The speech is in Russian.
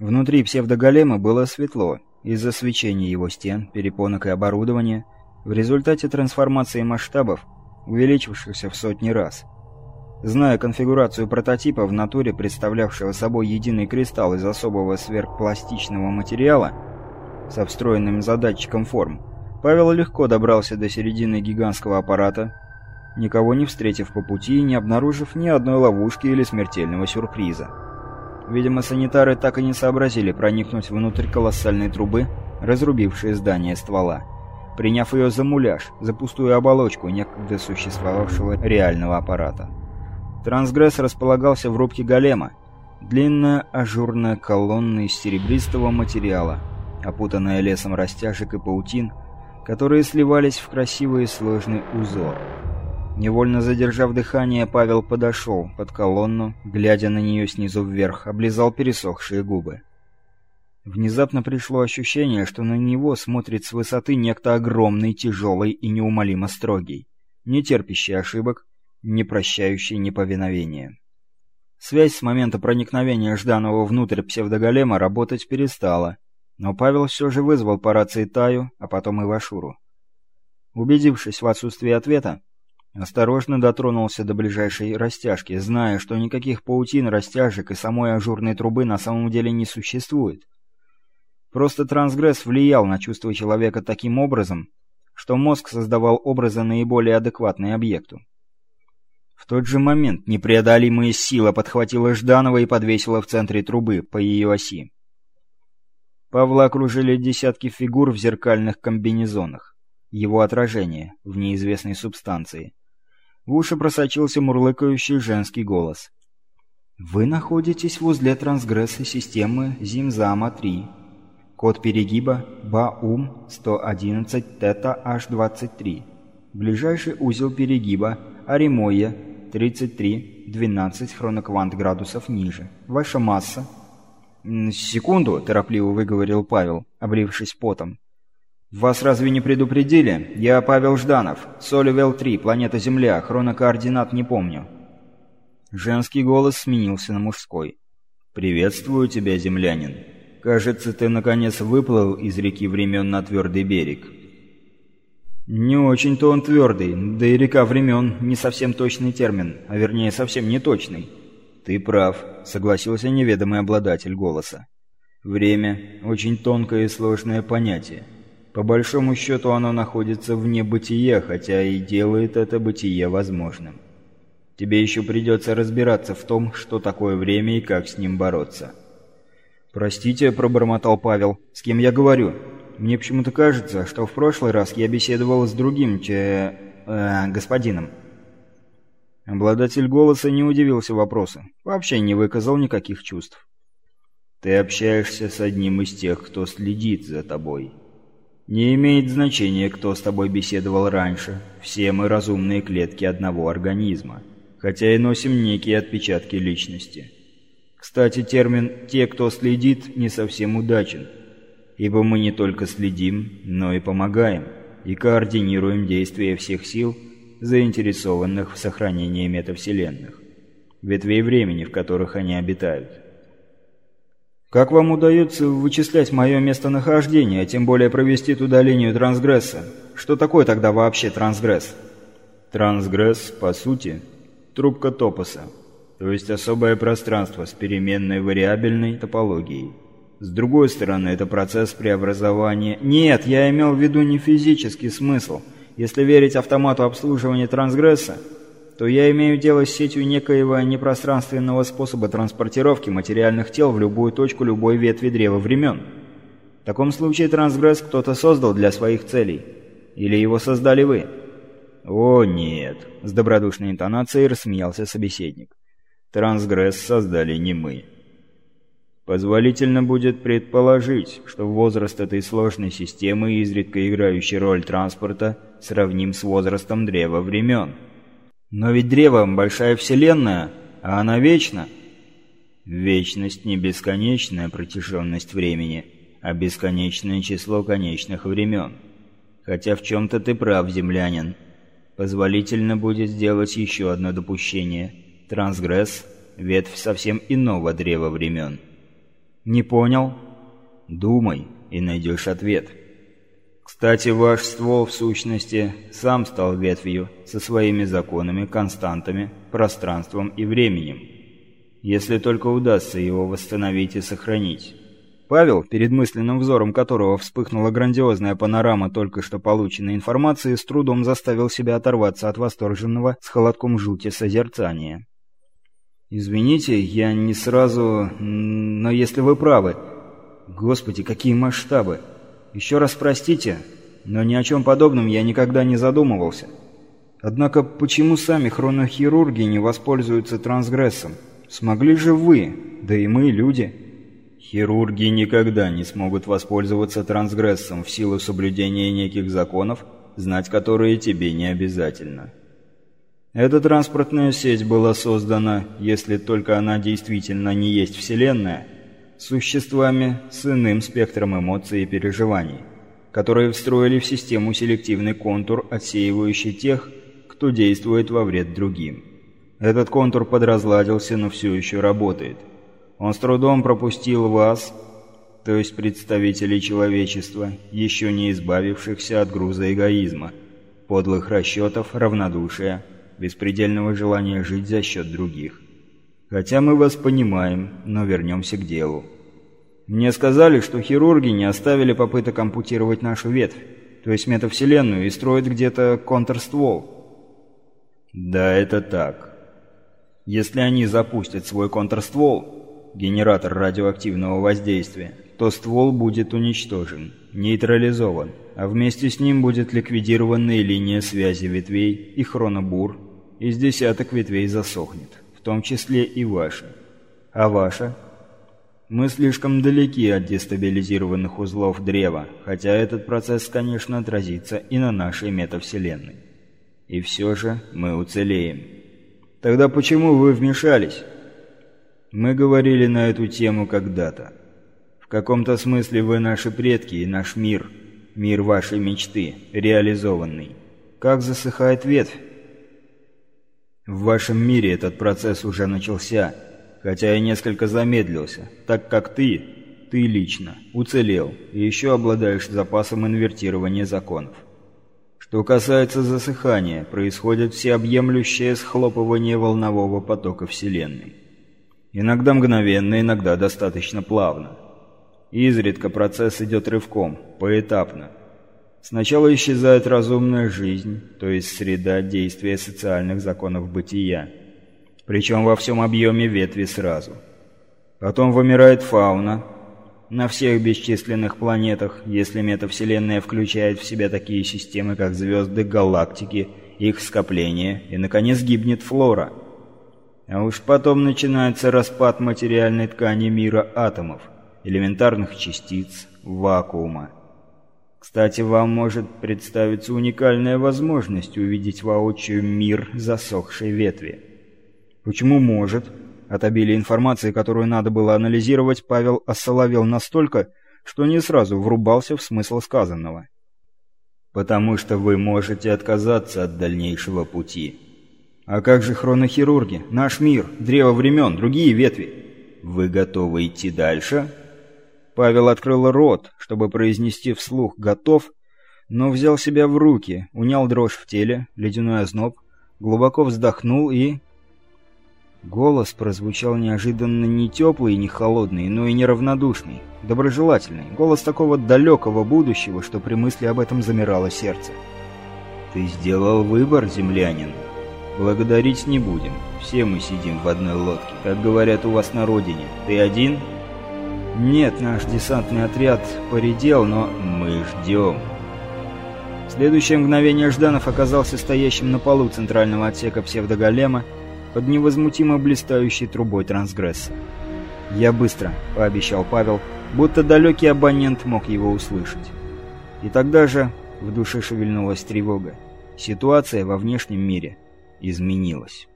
Внутри псевдоголема было светло, из-за свечения его стен, перепонок и оборудования, в результате трансформации масштабов, увеличившихся в сотни раз. Зная конфигурацию прототипа в натуре, представлявшего собой единый кристалл из особого сверхпластичного материала со встроенным задатчиком форм, Павел легко добрался до середины гигантского аппарата, никого не встретив по пути и не обнаружив ни одной ловушки или смертельного сюрприза. Видимо, санитары так и не сообразили проникнуть внутрь колоссальной трубы, разрубившей здание ствола, приняв ее за муляж, за пустую оболочку некогда существовавшего реального аппарата. Трансгресс располагался в рубке голема, длинная ажурная колонна из серебристого материала, опутанная лесом растяжек и паутин, которые сливались в красивый и сложный узор. Невольно задержав дыхание, Павел подошел под колонну, глядя на нее снизу вверх, облизал пересохшие губы. Внезапно пришло ощущение, что на него смотрит с высоты некто огромный, тяжелый и неумолимо строгий, не терпящий ошибок, не прощающий неповиновения. Связь с момента проникновения Жданова внутрь псевдоголема работать перестала, но Павел все же вызвал по рации Таю, а потом и Вашуру. Убедившись в отсутствии ответа, Осторожно дотронулся до ближайшей растяжки, зная, что никаких паутин, растяжек и самой ажурной трубы на самом деле не существует. Просто трансгресс влиял на чувства человека таким образом, что мозг создавал образы наиболее адекватные объекту. В тот же момент непреодолимая сила подхватила Жданова и подвесила в центре трубы по ее оси. Павла окружили десятки фигур в зеркальных комбинезонах. Его отражение в неизвестной субстанции. В уши просочился мурлыкающий женский голос. «Вы находитесь в узле трансгресса системы Зимзама-3. Код перегиба БАУМ-111 Тета-H23. Ближайший узел перегиба Аримоя 33-12 хроноквант градусов ниже. Ваша масса...» «Секунду», — торопливо выговорил Павел, облившись потом. «Вас разве не предупредили? Я Павел Жданов. Соливел-3, планета Земля, хронокоординат не помню». Женский голос сменился на мужской. «Приветствую тебя, землянин. Кажется, ты наконец выплыл из реки времен на твердый берег». «Не очень-то он твердый, да и река времен — не совсем точный термин, а вернее совсем не точный». «Ты прав», — согласился неведомый обладатель голоса. «Время — очень тонкое и сложное понятие». По большому счету оно находится вне бытия, хотя и делает это бытие возможным. Тебе еще придется разбираться в том, что такое время и как с ним бороться. «Простите», — пробормотал Павел, — «с кем я говорю? Мне почему-то кажется, что в прошлый раз я беседовал с другим, че... Э, господином». Обладатель голоса не удивился вопросу, вообще не выказал никаких чувств. «Ты общаешься с одним из тех, кто следит за тобой». Не имеет значения, кто с тобой беседовал раньше. Все мы разумные клетки одного организма, хотя и носим некие отпечатки личности. Кстати, термин «те, кто следит» не совсем удачен, ибо мы не только следим, но и помогаем, и координируем действия всех сил, заинтересованных в сохранении метавселенных, ветвей времени, в которых они обитают. Как вам удается вычислять мое местонахождение, а тем более провести туда линию трансгресса? Что такое тогда вообще трансгресс? Трансгресс, по сути, трубка топоса, то есть особое пространство с переменной вариабельной топологией. С другой стороны, это процесс преобразования... Нет, я имел в виду не физический смысл. Если верить автомату обслуживания трансгресса, то я имею дело с сетью некоего непространственного способа транспортировки материальных тел в любую точку любой ветви древа времен. В таком случае трансгресс кто-то создал для своих целей. Или его создали вы? «О, нет!» — с добродушной интонацией рассмеялся собеседник. «Трансгресс создали не мы». Позволительно будет предположить, что возраст этой сложной системы, изредка играющей роль транспорта, сравним с возрастом древа времен. Но ведь древо — большая вселенная, а она вечна. Вечность не бесконечная протяженность времени, а бесконечное число конечных времен. Хотя в чем-то ты прав, землянин. Позволительно будет сделать еще одно допущение. Трансгресс — ветвь совсем иного древа времен. «Не понял?» «Думай, и найдешь ответ». Кстати, ваш ствол, в сущности, сам стал ветвью со своими законами, константами, пространством и временем. Если только удастся его восстановить и сохранить. Павел, перед мысленным взором которого вспыхнула грандиозная панорама только что полученной информации, с трудом заставил себя оторваться от восторженного с холодком жути созерцания. «Извините, я не сразу... Но если вы правы... Господи, какие масштабы! Еще раз простите, но ни о чем подобном я никогда не задумывался. Однако почему сами хронохирурги не воспользуются трансгрессом? Смогли же вы, да и мы, люди...» Хирурги никогда не смогут воспользоваться трансгрессом в силу соблюдения неких законов, знать которые тебе не обязательно. Эта транспортная сеть была создана, если только она действительно не есть Вселенная, существами с иным спектром эмоций и переживаний, которые встроили в систему селективный контур, отсеивающий тех, кто действует во вред другим. Этот контур подразладился, но все еще работает – он с трудом пропустил вас, то есть представителей человечества, еще не избавившихся от груза эгоизма, подлых расчетов, равнодушия, беспредельного желания жить за счет других. Хотя мы вас понимаем, но вернемся к делу. Мне сказали, что хирурги не оставили попыток ампутировать нашу ветвь, то есть метавселенную, и строят где-то контрствол. Да, это так. Если они запустят свой контрствол, генератор радиоактивного воздействия, то ствол будет уничтожен, нейтрализован, а вместе с ним будет ликвидирована и линия связи ветвей и хронобур, из десяток ветвей засохнет, в том числе и ваша. А ваша? Мы слишком далеки от дестабилизированных узлов древа, хотя этот процесс, конечно, отразится и на нашей метавселенной. И все же мы уцелеем. Тогда почему вы вмешались? Мы говорили на эту тему когда-то. В каком-то смысле вы наши предки и наш мир, мир вашей мечты, реализованный. Как засыхает ветвь? В вашем мире этот процесс уже начался, хотя и несколько замедлился, так как ты, ты лично, уцелел и еще обладаешь запасом инвертирования законов. Что касается засыхания, происходит всеобъемлющее схлопывание волнового потока Вселенной. Иногда мгновенно, иногда достаточно плавно. Изредка процесс идет рывком, поэтапно. Сначала исчезает разумная жизнь, то есть среда действия социальных законов бытия. Причем во всем объеме ветви сразу. Потом вымирает фауна. На всех бесчисленных планетах, если метавселенная включает в себя такие системы, как звезды, галактики, их скопления, и, наконец, гибнет флора – а уж потом начинается распад материальной ткани мира атомов, элементарных частиц, вакуума. Кстати, вам может представиться уникальная возможность увидеть воочию мир засохшей ветви. Почему может? От обилия информации, которую надо было анализировать, Павел осоловел настолько, что не сразу врубался в смысл сказанного. «Потому что вы можете отказаться от дальнейшего пути», а как же хронохирурги, наш мир, древо времен, другие ветви? Вы готовы идти дальше? Павел открыл рот, чтобы произнести вслух «готов», но взял себя в руки, унял дрожь в теле, ледяной озноб, глубоко вздохнул и... Голос прозвучал неожиданно не теплый не холодный, но и не равнодушный, доброжелательный, голос такого далекого будущего, что при мысли об этом замирало сердце. «Ты сделал выбор, землянин», Благодарить не будем. Все мы сидим в одной лодке. Как говорят у вас на родине. Ты один? Нет, наш десантный отряд поредел, но мы ждем. В следующее мгновение Жданов оказался стоящим на полу центрального отсека псевдоголема под невозмутимо блистающей трубой трансгресса. «Я быстро», — пообещал Павел, будто далекий абонент мог его услышать. И тогда же в душе шевельнулась тревога. Ситуация во внешнем мире — изменилось.